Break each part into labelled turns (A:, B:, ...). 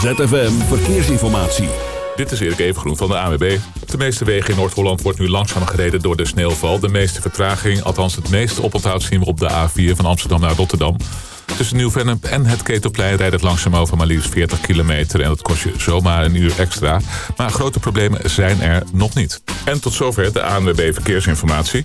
A: ZFM Verkeersinformatie.
B: Dit is Erik Evengroen van de AWB. De meeste wegen in Noord-Holland wordt nu langzaam gereden door de sneeuwval. De meeste vertraging, althans het meeste oponthoud zien we op de A4 van Amsterdam naar Rotterdam. Tussen Nieuw-Vennep en het Ketelplein rijdt het langzaam over maar liefst 40 kilometer. En dat kost je zomaar een uur extra. Maar grote problemen zijn er nog niet. En tot zover de ANWB Verkeersinformatie.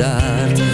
C: is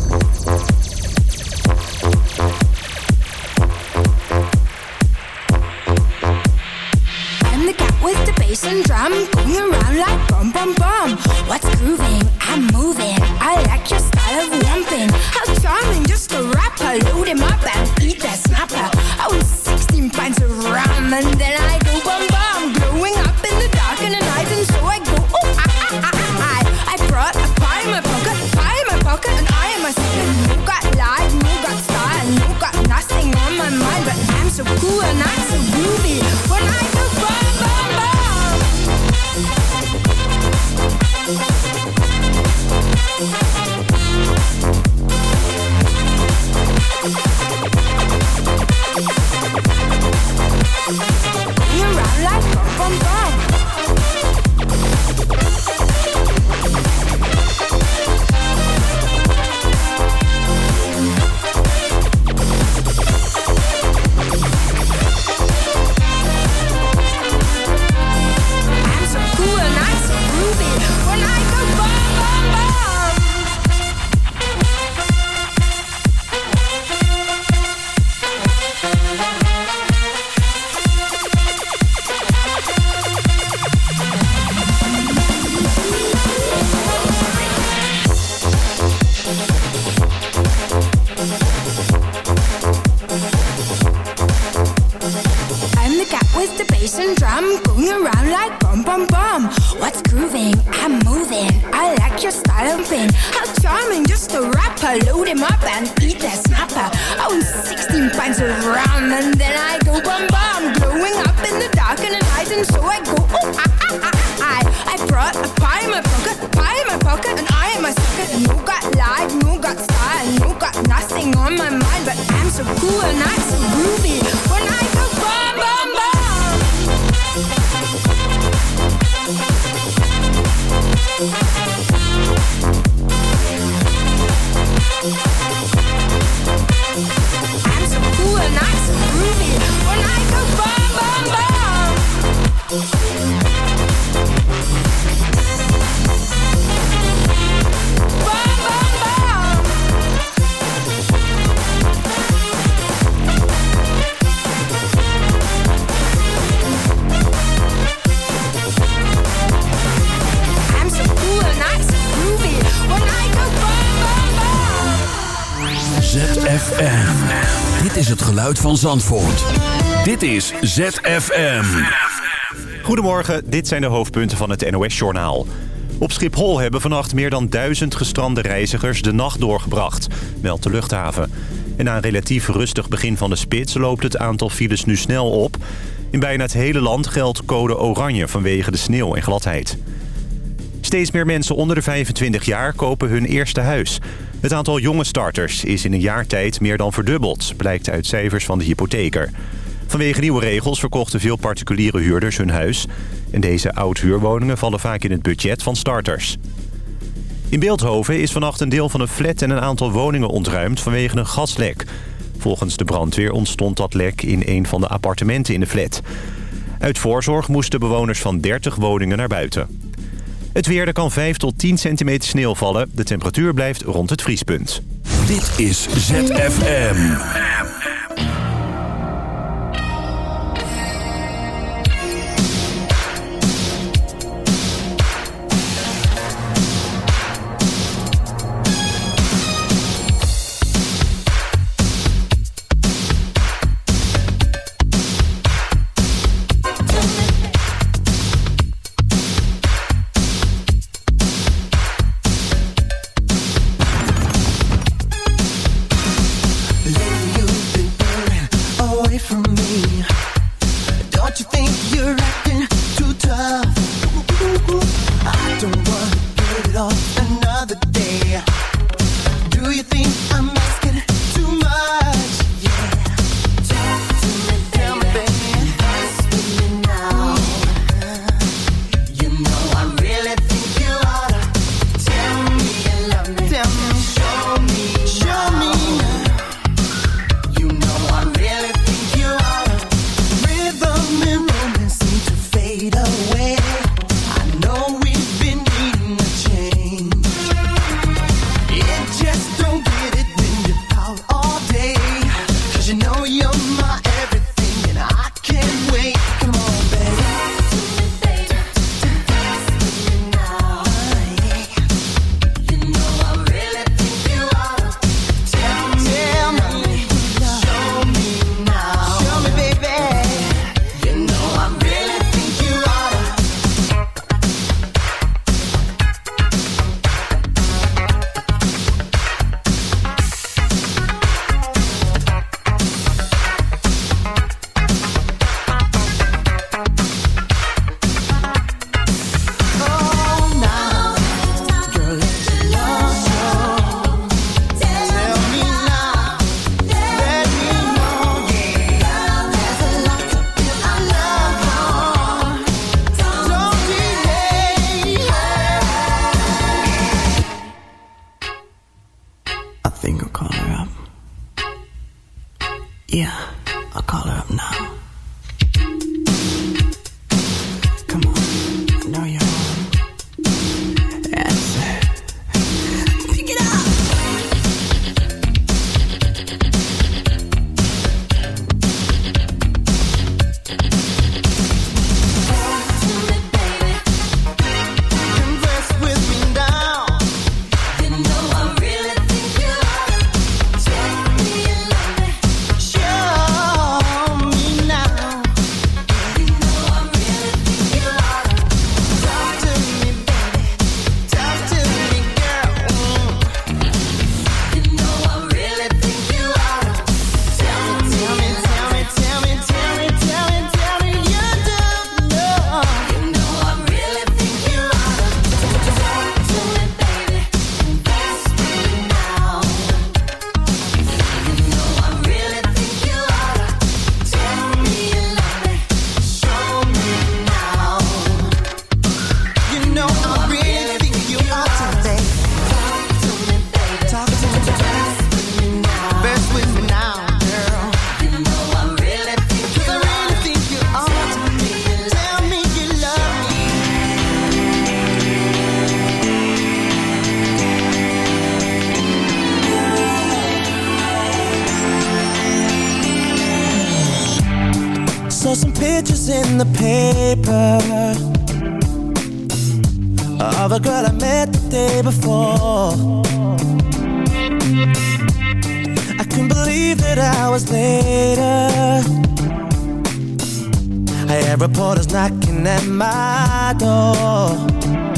D: geluid van Zandvoort. Dit is ZFM.
E: Goedemorgen, dit zijn de hoofdpunten van het NOS-journaal. Op Schiphol hebben vannacht meer dan duizend gestrande reizigers de nacht doorgebracht, Wel de luchthaven. En na een relatief rustig begin van de spits loopt het aantal files nu snel op. In bijna het hele land geldt code oranje vanwege de sneeuw en gladheid. Steeds meer mensen onder de 25 jaar kopen hun eerste huis. Het aantal jonge starters is in een jaar tijd meer dan verdubbeld... blijkt uit cijfers van de hypotheker. Vanwege nieuwe regels verkochten veel particuliere huurders hun huis. En deze oud-huurwoningen vallen vaak in het budget van starters. In Beeldhoven is vannacht een deel van een flat en een aantal woningen ontruimd vanwege een gaslek. Volgens de brandweer ontstond dat lek in een van de appartementen in de flat. Uit voorzorg moesten bewoners van 30 woningen naar buiten. Het weer, er kan 5 tot 10 centimeter sneeuw vallen. De temperatuur blijft rond het vriespunt.
D: Dit is ZFM.
F: you know you believe that hours later I had reporters knocking at my door.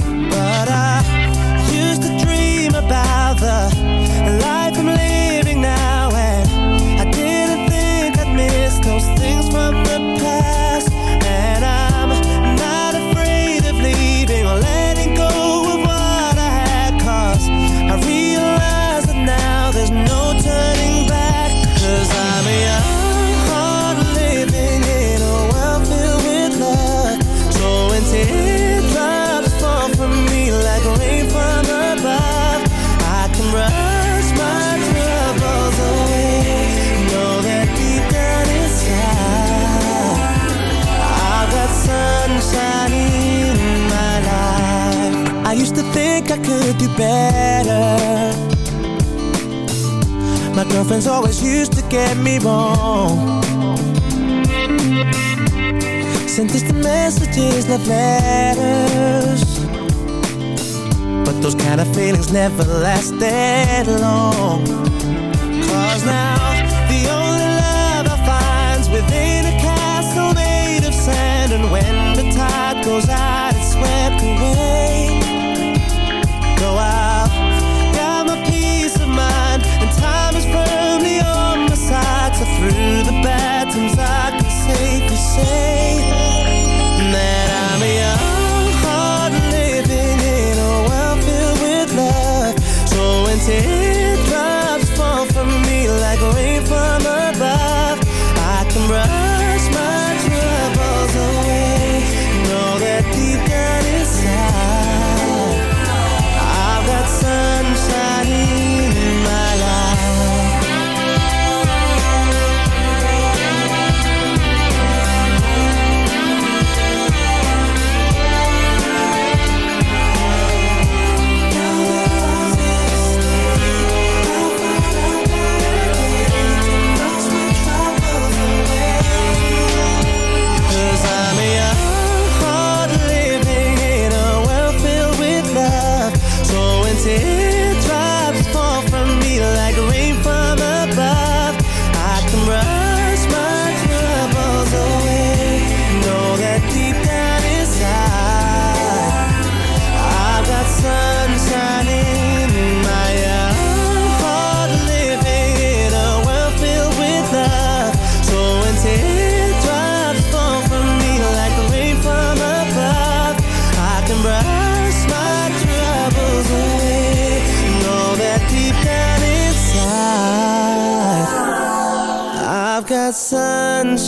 F: could do better. My girlfriend's always used to get me wrong. Sent us the messages, left letters. But those kind of feelings never lasted long. Cause now